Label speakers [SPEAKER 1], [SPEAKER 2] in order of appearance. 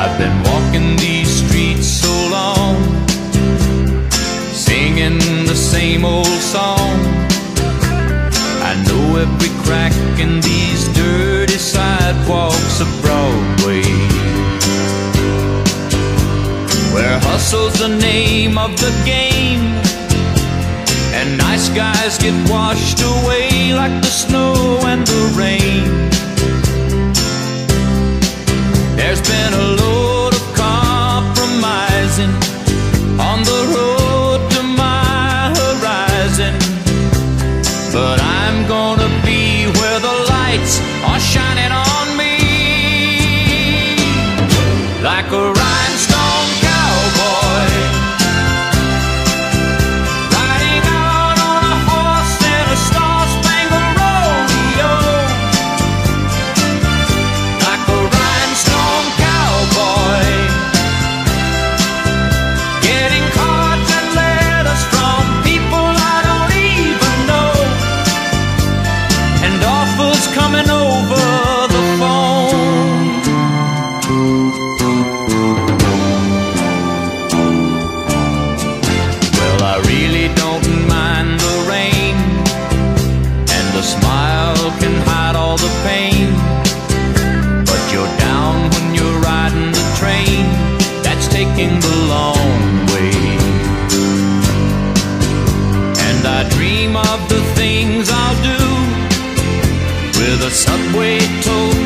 [SPEAKER 1] I've been walking these streets so long, singing the same old song. I know every crack in these dirty sidewalks of Broadway. Where hustle's the name of the game, and nice guys get washed away like the snow and the rain. There's been a shining on me. Like a the subway told